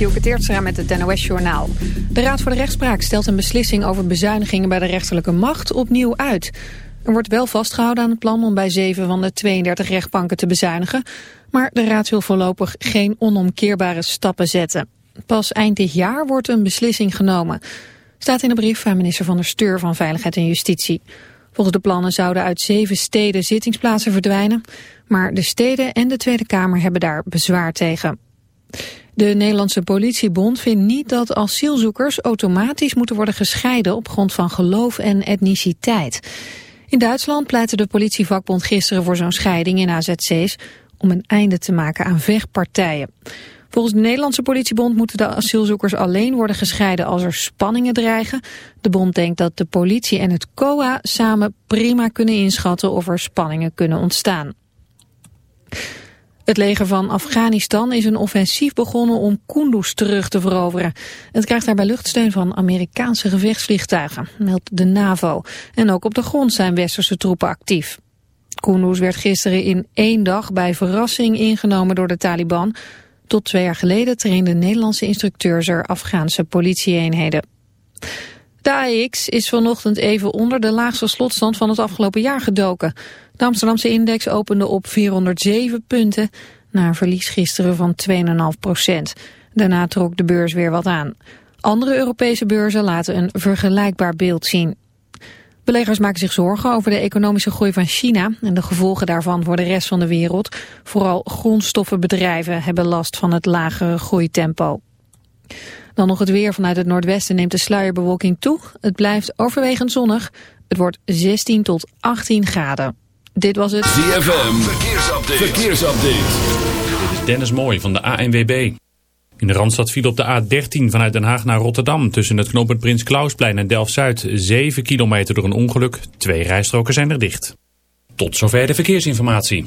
Dielke met het NOS-journaal. De Raad voor de Rechtspraak stelt een beslissing over bezuinigingen bij de rechterlijke macht opnieuw uit. Er wordt wel vastgehouden aan het plan om bij zeven van de 32 rechtbanken te bezuinigen. Maar de Raad wil voorlopig geen onomkeerbare stappen zetten. Pas eind dit jaar wordt een beslissing genomen. Staat in de brief van minister Van der Steur van Veiligheid en Justitie. Volgens de plannen zouden uit zeven steden zittingsplaatsen verdwijnen. Maar de steden en de Tweede Kamer hebben daar bezwaar tegen. De Nederlandse politiebond vindt niet dat asielzoekers automatisch moeten worden gescheiden op grond van geloof en etniciteit. In Duitsland pleitte de politievakbond gisteren voor zo'n scheiding in AZC's om een einde te maken aan vechtpartijen. Volgens de Nederlandse politiebond moeten de asielzoekers alleen worden gescheiden als er spanningen dreigen. De bond denkt dat de politie en het COA samen prima kunnen inschatten of er spanningen kunnen ontstaan. Het leger van Afghanistan is een offensief begonnen om Kunduz terug te veroveren. Het krijgt daarbij luchtsteun van Amerikaanse gevechtsvliegtuigen, meldt de NAVO. En ook op de grond zijn westerse troepen actief. Kunduz werd gisteren in één dag bij verrassing ingenomen door de Taliban. Tot twee jaar geleden trainden Nederlandse instructeurs er Afghaanse politieeenheden. De AEX is vanochtend even onder de laagste slotstand van het afgelopen jaar gedoken. De Amsterdamse index opende op 407 punten, na een verlies gisteren van 2,5 procent. Daarna trok de beurs weer wat aan. Andere Europese beurzen laten een vergelijkbaar beeld zien. Beleggers maken zich zorgen over de economische groei van China en de gevolgen daarvan voor de rest van de wereld. Vooral grondstoffenbedrijven hebben last van het lagere groeitempo. Dan nog het weer vanuit het noordwesten neemt de sluierbewolking toe. Het blijft overwegend zonnig. Het wordt 16 tot 18 graden. Dit was het ZFM Verkeersupdate. Verkeersupdate. Dit is Dennis Mooij van de ANWB. In de Randstad viel op de A13 vanuit Den Haag naar Rotterdam... tussen het knooppunt Prins Klausplein en Delft-Zuid... 7 kilometer door een ongeluk. Twee rijstroken zijn er dicht. Tot zover de verkeersinformatie.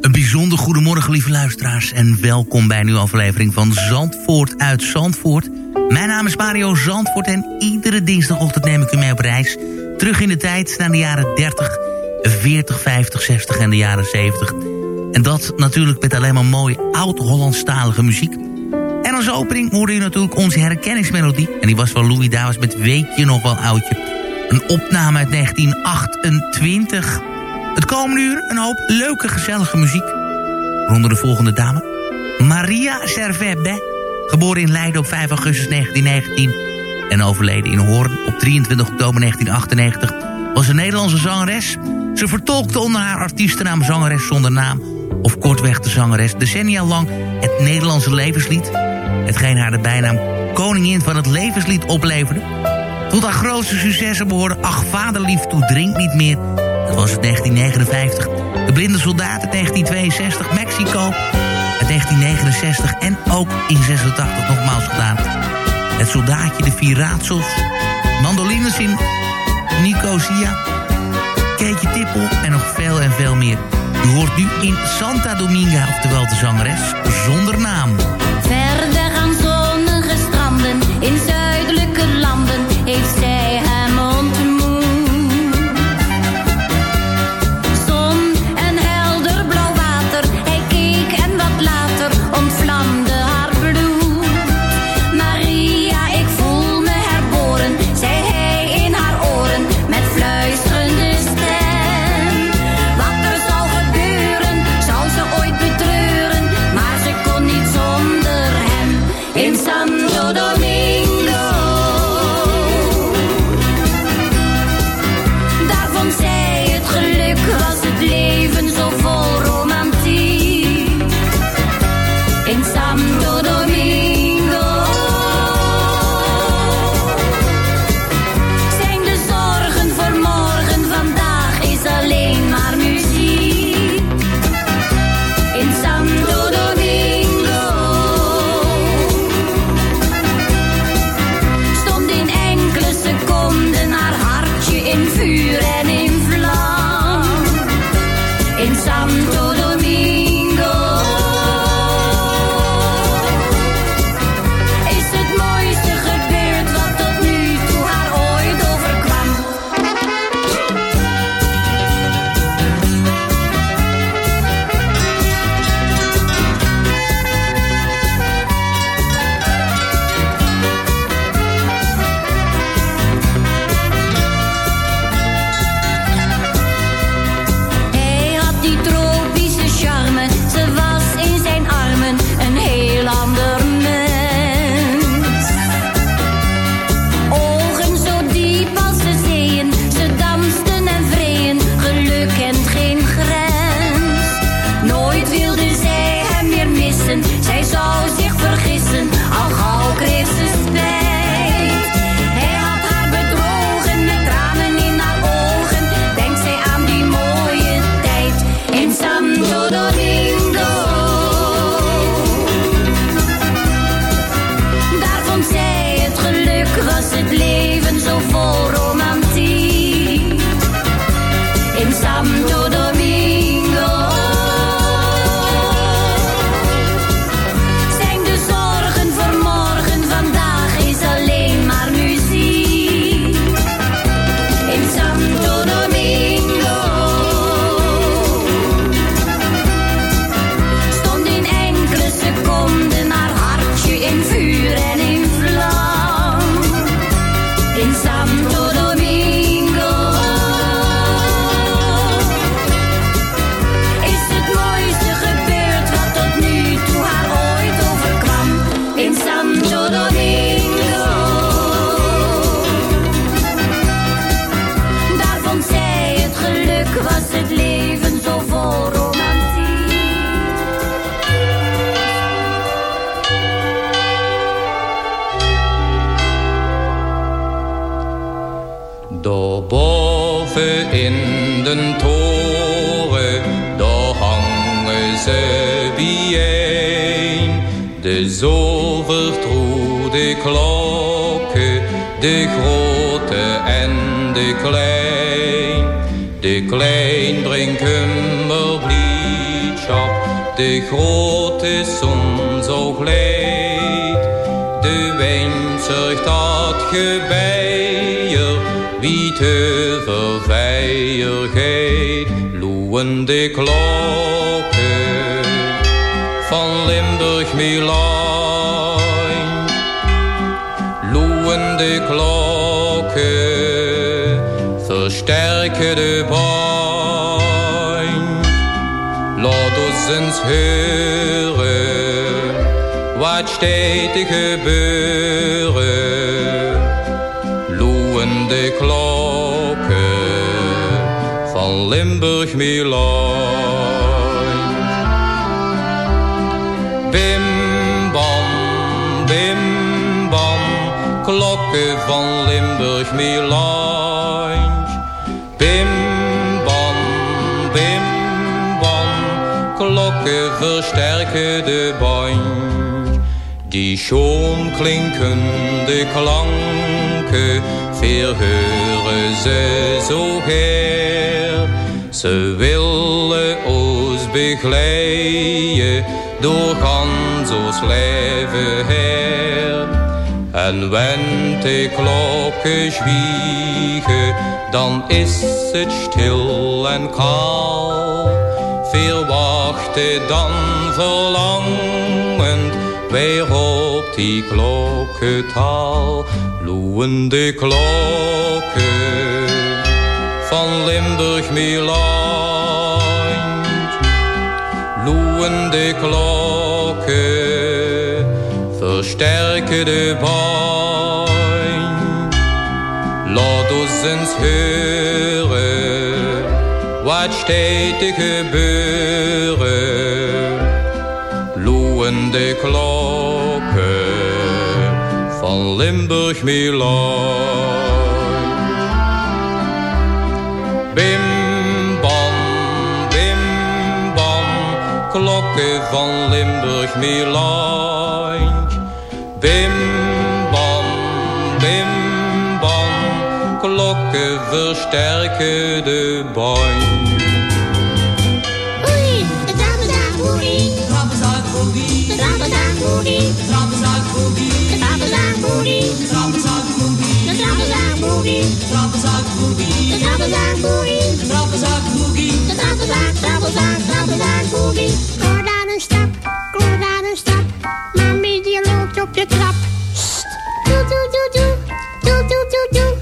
Een bijzonder goedemorgen, lieve luisteraars. En welkom bij een nieuwe aflevering van Zandvoort uit Zandvoort. Mijn naam is Mario Zandvoort en iedere dinsdagochtend neem ik u mee op reis. Terug in de tijd naar de jaren 30, 40, 50, 60 en de jaren 70. En dat natuurlijk met alleen maar mooie oud-Hollandstalige muziek. En als opening hoorde u natuurlijk onze herkenningsmelodie. En die was van Louis Davis met Weet je nog wel oudje. Een opname uit 1928. Het komende uur een hoop leuke gezellige muziek. Onder de volgende dame. Maria Servebbe. Geboren in Leiden op 5 augustus 1919. En overleden in Hoorn op 23 oktober 1998. Was een Nederlandse zangeres. Ze vertolkte onder haar artiestennaam zangeres zonder naam. Of kortweg de zangeres decennia lang het Nederlandse levenslied. Hetgeen haar de bijnaam koningin van het levenslied opleverde. Tot haar grootste successen behoorde Ach vaderlief toe drink niet meer. Dat was het 1959. De blinde soldaat uit 1962. Mexico uit 1969. En ook in 86 nogmaals gedaan. Het soldaatje, de vier raadsels. Mandolines in Nicosia. Keetje Tippel en nog veel en veel meer. U hoort nu in Santa Dominga, oftewel de zangeres, zonder naam. Verder aan zonnige stranden in zuidelijke wat steeds te gebeuren. Loeien de klokken van Limburg Milaan. Bim bam, bim bam, klokken van Limburg Milaan. Klokken versterken de band. Die schoon klinkende klanken, verheuren ze zo her. Ze willen ons begeleiden, door ons leven her. En wenn de klokken zwiegen, dan is het stil en kaal. Veel wachten dan verlangend, weer op die klokkentaal. Loeien de klokken van Limburg Milaan. Loeien de klokken, versterken de band. Laat ons eens horen, wat steeds te gebeuren. Loeien de klokken van Limburg Milaan. Bim bam, bim bam, klokken van Limburg Milaan. De trappenzaak, trappenzaak, trappenzaak-boogie. Hoor daar een stap, hoor daar een stap. Mami die loopt op de trap. Sst. Doe, doe, doe, doe. Doe, doe, doe, doe.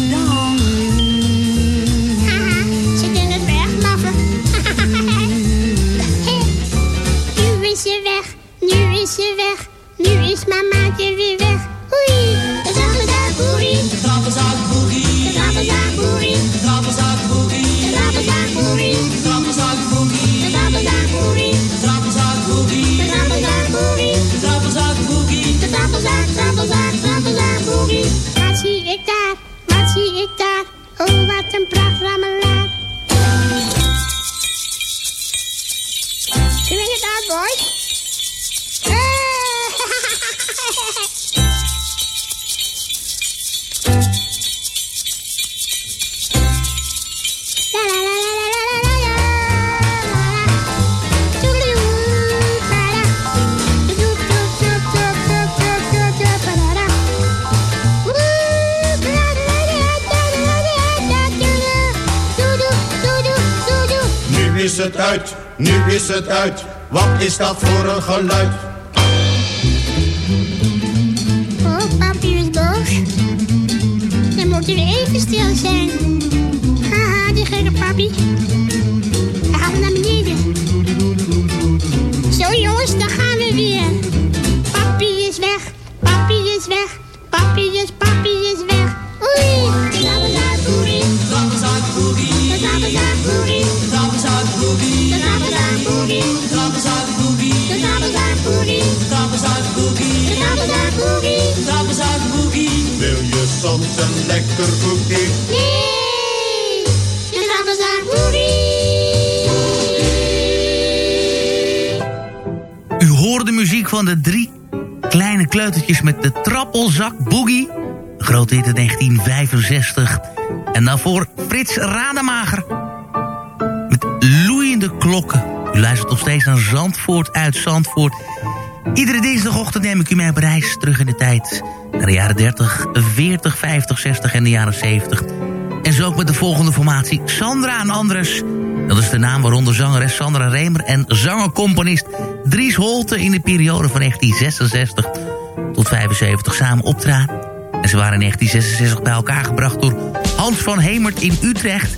is je weg, nu is je weg, nu is mamaatje weer weg. Oei, de zappelzaak boerie, de zappelzaak boerie, de zappelzaak boerie, de zappelzaak boerie, de zappelzaak boerie, de zappelzaak boerie, de zappelzaak boerie, de zappelzaak boerie, de zappelzaak boerie, de zappelzaak boerie, de zappelzaak, zappelzaak, zappelzaak boerie. Wat zie ik daar, wat zie ik daar, oh wat een pracht ramelaar. boys. Nu is het uit, nu is het uit. Wat is dat voor een geluid? Oh, papi is boos. Dan moet u even stil zijn. Haha, die gekke papi. Hij gaat naar beneden. Zo jongens, daar gaan we weer. Papi is weg, papi is weg. Papi is, papi is weg. Oei, boogie. Boogie. Boogie. De boogie. De zappelzak boogie. Wil je soms een lekker koekje? Nee, de boogie. U hoorde de muziek van de drie kleine kleutertjes met de trappelzak boogie. Hit in 1965. En daarvoor Frits Rademager. Met loeiende klokken. U luistert nog steeds naar Zandvoort uit Zandvoort. Iedere dinsdagochtend neem ik u mee op reis terug in de tijd. Naar de jaren 30, 40, 50, 60 en de jaren 70. En zo ook met de volgende formatie. Sandra en Andres. Dat is de naam waaronder zangeres Sandra Remer en zangercomponist Dries Holte in de periode van 1966 tot 75 samen optraden. En ze waren in 1966 bij elkaar gebracht door Hans van Hemert in Utrecht.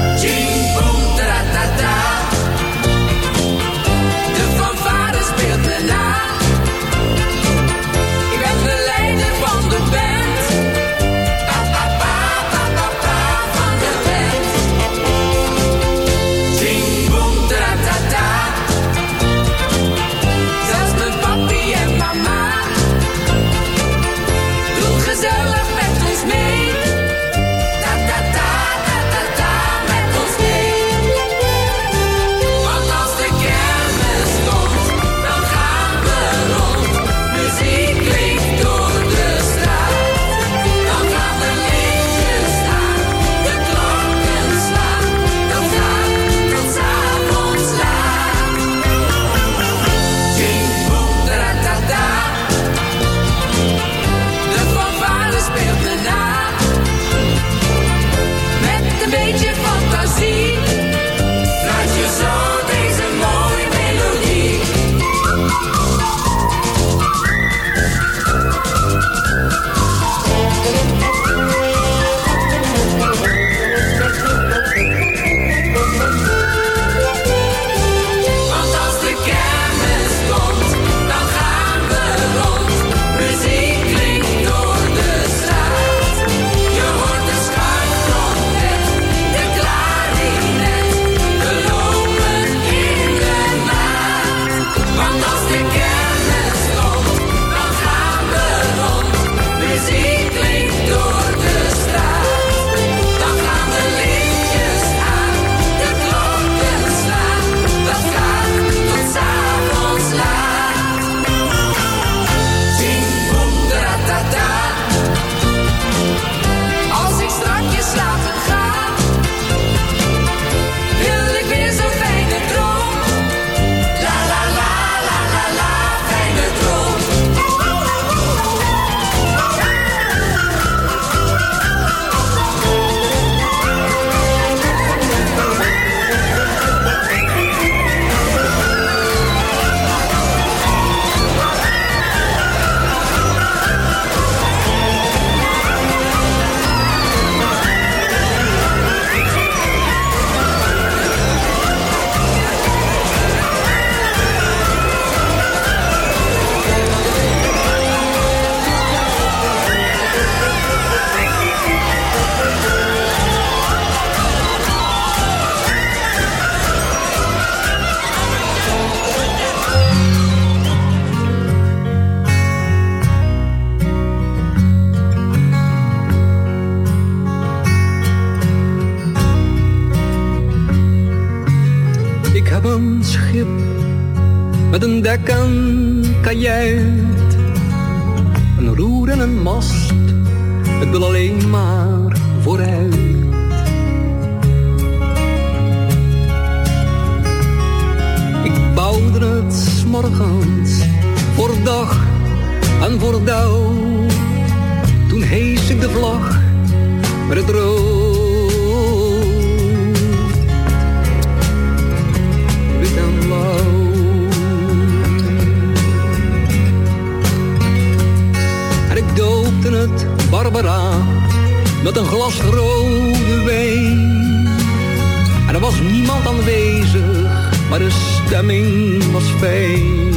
De stemming was fijn.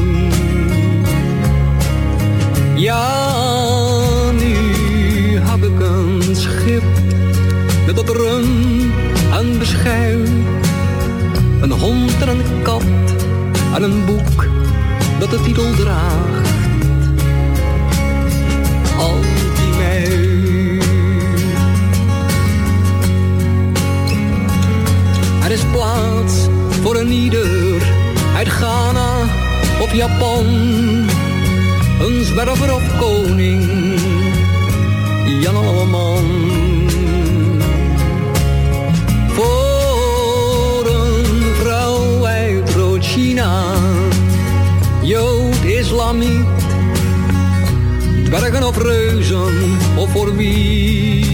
Ja, nu heb ik een schip met dat rum en beschuit. Een hond en een kat en een boek dat de titel draagt. Er is plaats voor een ieder uit Ghana of Japan. Een zwerver of koning, Jan Alleman. Voor een vrouw uit Rood-China, Jood, Islamiet. Bergen of reuzen, of voor wie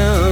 sun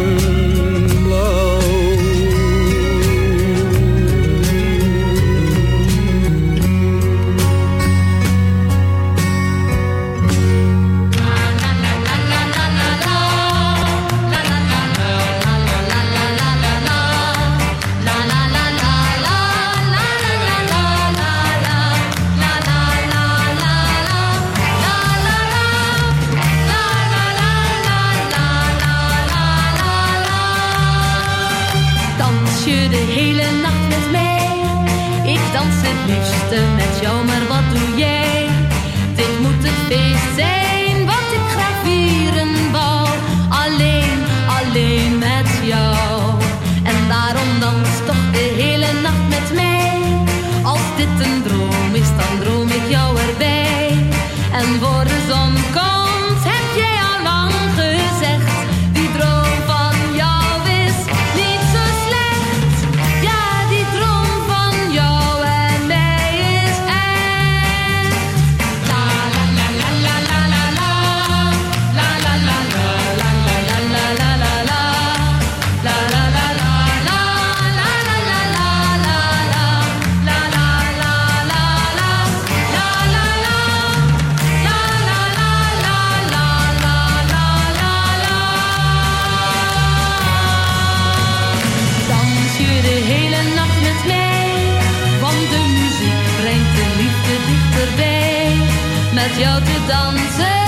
Met jou te dansen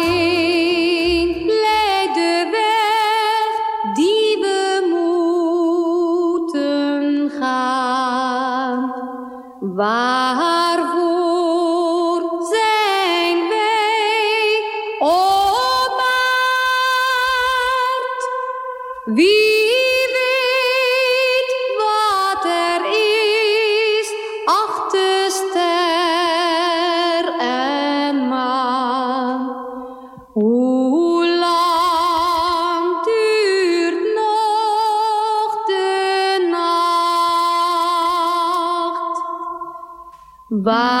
Waarvoor Waar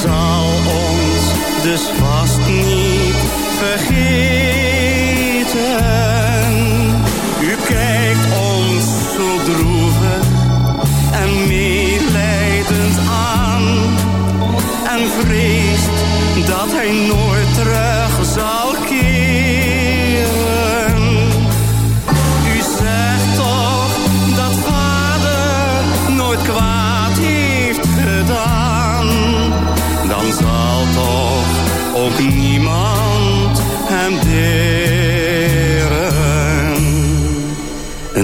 zal ons dus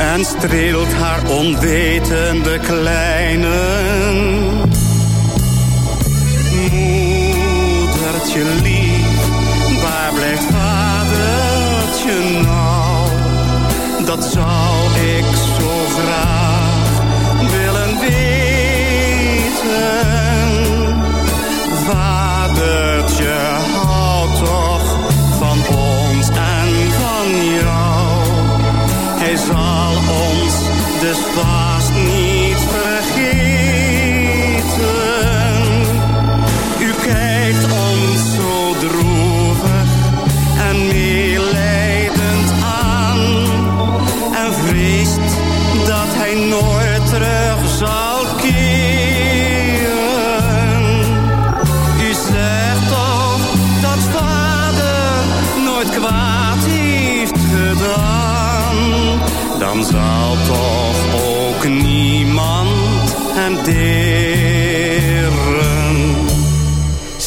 En streelt haar onwetende kleinen. Moedertje lief, waar blijft vadertje nou? Dat zou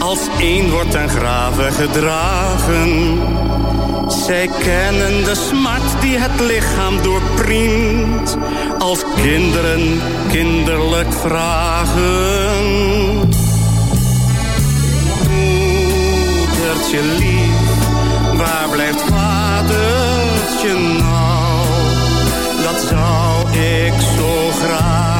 Als één wordt ten graven gedragen. Zij kennen de smart die het lichaam doorpriemt. Als kinderen kinderlijk vragen. Moedertje lief, waar blijft vadertje nou? Dat zou ik zo graag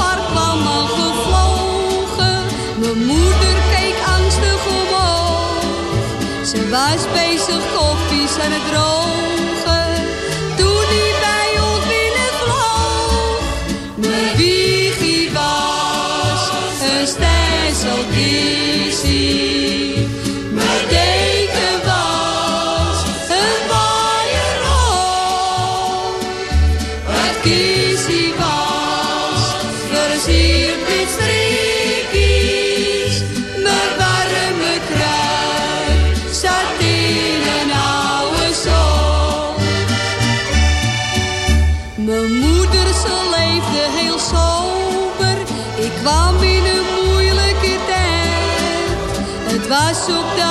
Was bezig koffies aan het drogen. Het was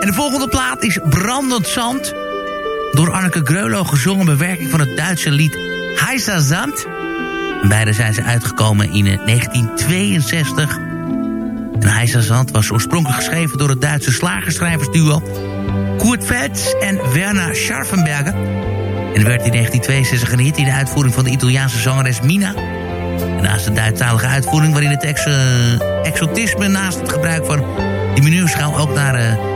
En de volgende plaat is Brandend Zand. Door Anneke Greulow gezongen bewerking van het Duitse lied Heisa Zand. Beide zijn ze uitgekomen in eh, 1962. En Heisa Zand was oorspronkelijk geschreven door het Duitse slagerschrijversduo... Kurt Vetz en Werner Scharfenberger. En werd in 1962 een in de uitvoering van de Italiaanse zangeres Mina... En naast de Duitsstalige uitvoering waarin het ex, eh, exotisme... naast het gebruik van die menuurschaal ook naar eh,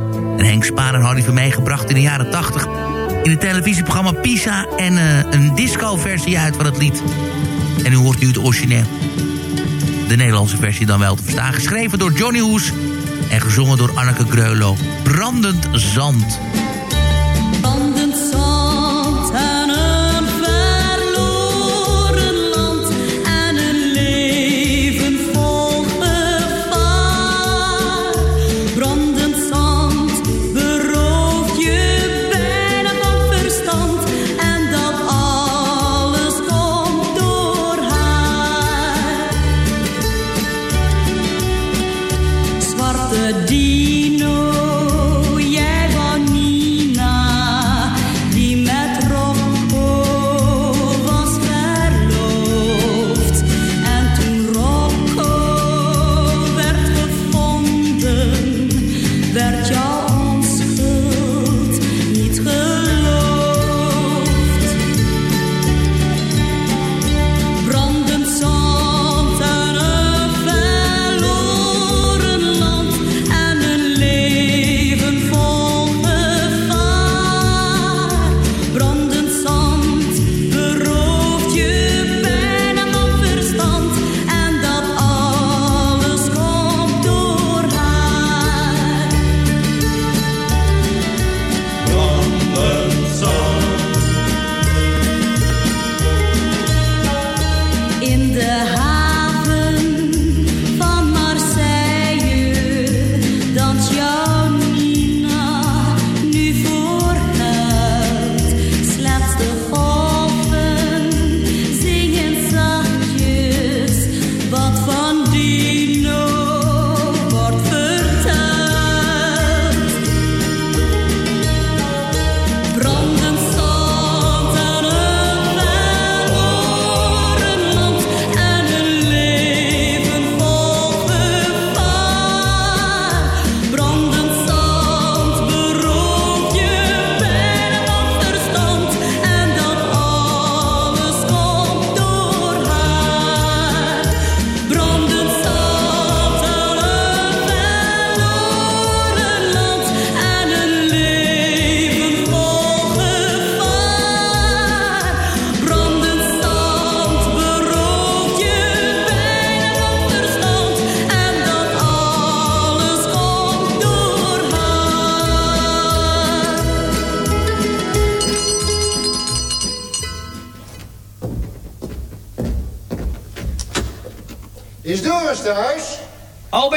En Henk Spaan en Harry van meegebracht in de jaren 80. In het televisieprogramma Pisa. En uh, een disco-versie uit van het lied. En u hoort nu het origineel. De Nederlandse versie dan wel te verstaan. Geschreven door Johnny Hoes. En gezongen door Anneke Greulow. Brandend Zand.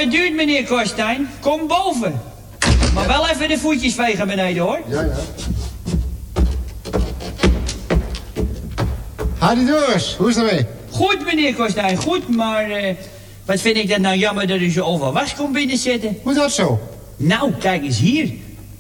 Bij duurt, meneer Korstijn. Kom boven. Maar wel even de voetjes vegen beneden, hoor. Ja, ja. Hadi Doris, hoe is het ermee? Goed, meneer Korstijn, goed, maar... eh, wat vind ik dat nou jammer dat u zo over was komt binnenzetten. Hoe dat zo? Nou, kijk eens hier.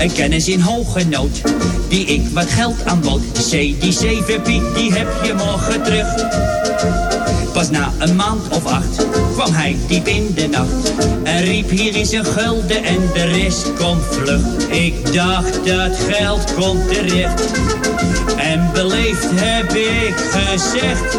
Een kennis in hoge nood, die ik wat geld aanbood. C, die 7 piek, die heb je morgen terug. Pas na een maand of acht kwam hij diep in de nacht. En riep hier is een gulden en de rest komt vlug. Ik dacht dat geld komt terecht. En beleefd heb ik gezegd.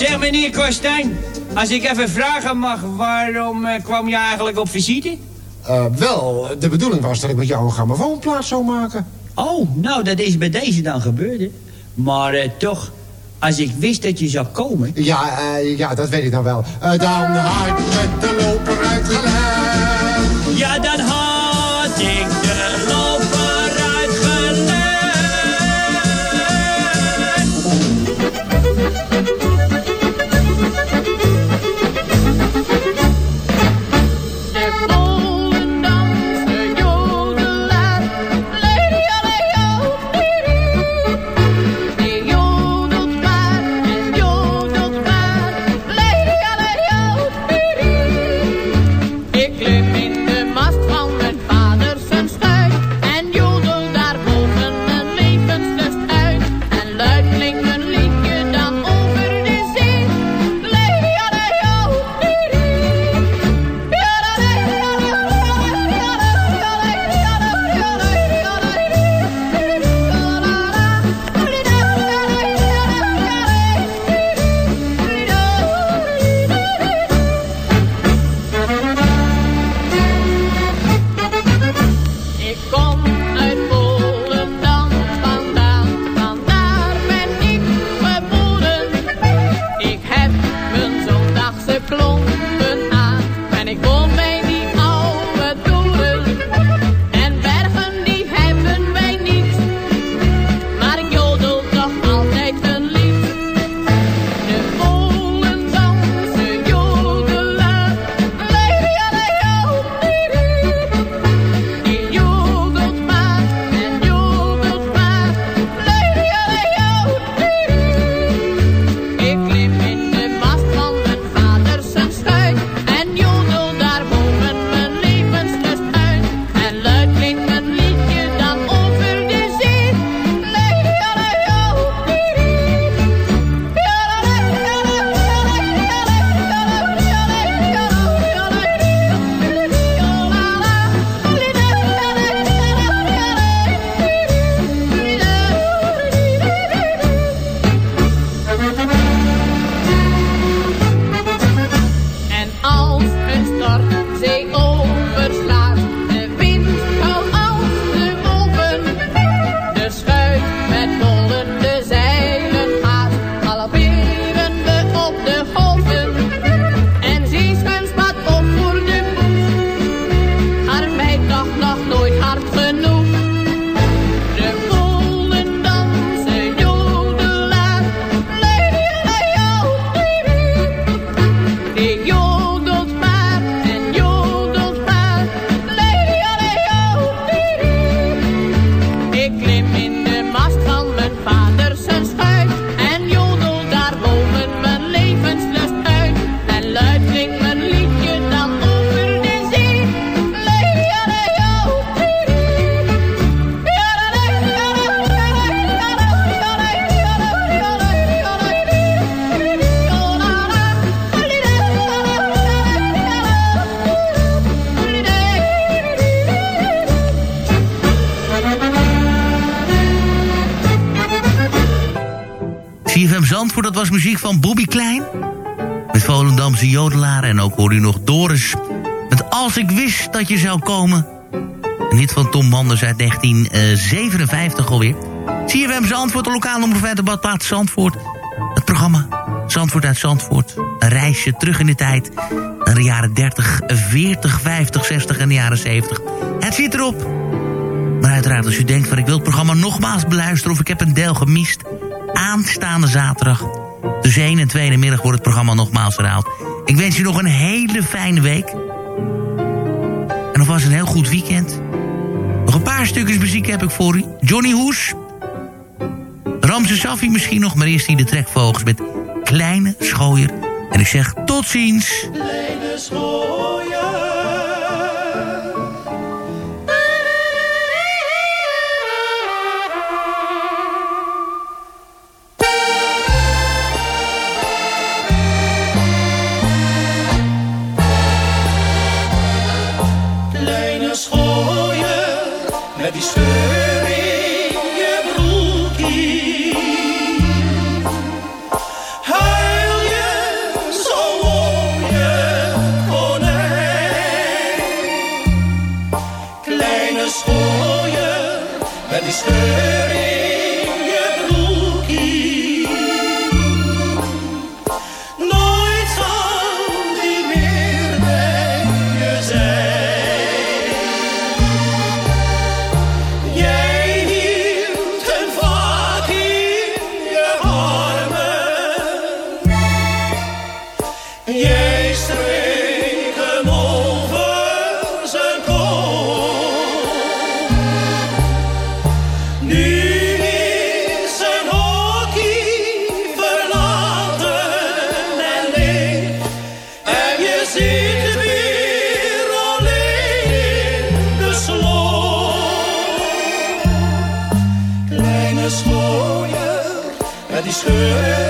Zeg meneer Kostijn, als ik even vragen mag, waarom eh, kwam je eigenlijk op visite? Eh, wel, de bedoeling was dat ik met jou een grammofoonplaat zou maken. Oh, nou dat is bij deze dan gebeurd, hè? Maar eh, toch, als ik wist dat je zou komen... Ja, eh, ja dat weet ik dan wel. Eh, dan ik met de loper uitgelegd. Ja, dan van Bobby Klein. Met Volendamse jodelaar en ook hoor u nog Doris. Met Als ik wist dat je zou komen. Een hit van Tom Manders uit 1957 alweer. CFM Zandvoort, de lokale omroep de badplaats Zandvoort. programma Zandvoort uit Zandvoort. Een reisje terug in de tijd. Naar de jaren 30, 40, 50, 60 en de jaren 70. Het zit erop. Maar uiteraard als u denkt van ik wil het programma nogmaals beluisteren... of ik heb een deel gemist... aanstaande zaterdag... tussen 1 en 2 in middag wordt het programma nogmaals herhaald. Ik wens u nog een hele fijne week. En alvast een heel goed weekend. Nog een paar stukjes muziek heb ik voor u. Johnny Hoes. Ramse Safi misschien nog, maar eerst hier de trekvogels met Kleine Schooier. En ik zeg tot ziens. Kleine schooier. Met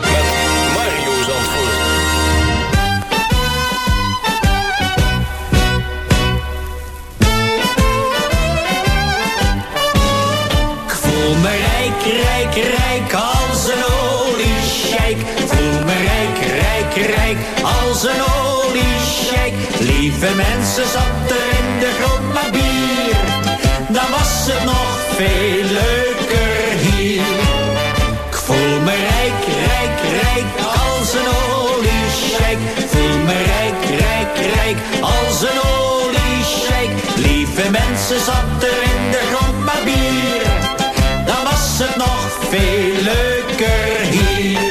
als een oliesjeik. Lieve mensen, zat er in de grond maar bier. Dan was het nog veel leuker hier. Ik voel me rijk, rijk, rijk als een oliesjijk. Ik voel me rijk, rijk, rijk als een oliesjijk. Lieve mensen, zat er in de grond maar bier. Dan was het nog veel leuker hier.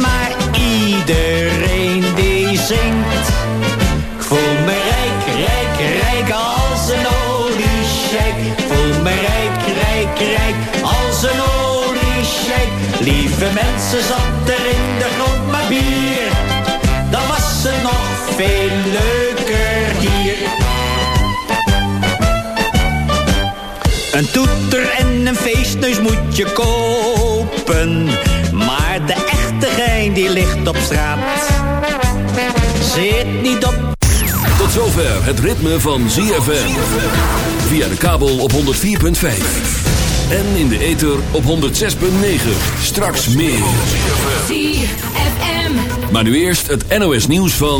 Maar iedereen die zingt. Ik voel me rijk, rijk, rijk als een oliesjijk. Ik voel me rijk, rijk, rijk als een oliesjijk. Lieve mensen, zat er in de grond maar bier. Dan was het nog veel leuker hier. Een toeter en een feestneus moet je kopen. Maar de echte gein die ligt op straat. Zit niet op Tot zover het ritme van ZFM. Via de kabel op 104.5. En in de ether op 106.9. Straks meer. ZFM. Maar nu eerst het NOS nieuws van...